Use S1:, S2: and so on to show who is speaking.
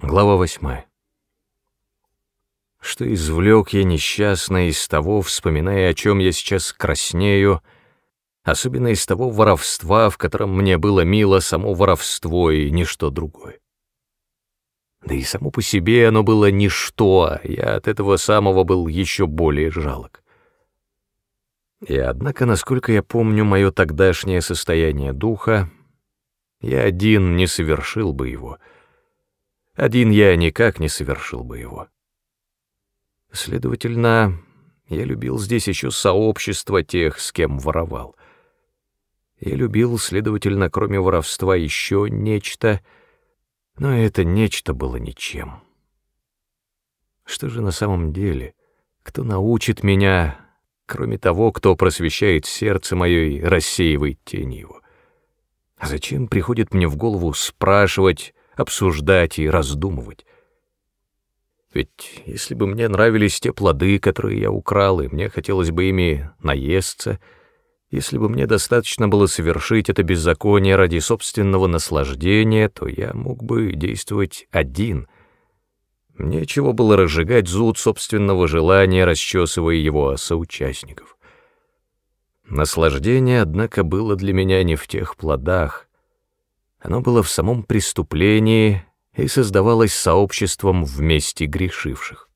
S1: Глава восьмая. Что извлек я несчастно из того, вспоминая, о чем я сейчас краснею, особенно из того воровства, в котором мне было мило само воровство и ничто другое. Да и само по себе оно было ничто, а я от этого самого был еще более жалок. И однако, насколько я помню мое тогдашнее состояние духа, я один не совершил бы его — один я никак не совершил бы его. Следовательно, я любил здесь еще сообщество тех, с кем воровал. Я любил, следовательно, кроме воровства, еще нечто, но это нечто было ничем. Что же на самом деле? Кто научит меня, кроме того, кто просвещает сердце мое и рассеивает тень его? А зачем приходит мне в голову спрашивать, обсуждать и раздумывать. Ведь если бы мне нравились те плоды, которые я украл, и мне хотелось бы ими наесться, если бы мне достаточно было совершить это беззаконие ради собственного наслаждения, то я мог бы действовать один. Мне чего было разжигать зуд собственного желания, расчесывая его соучастников. Наслаждение, однако, было для меня не в тех плодах, оно было в самом преступлении и создавалось сообществом вместе грешивших.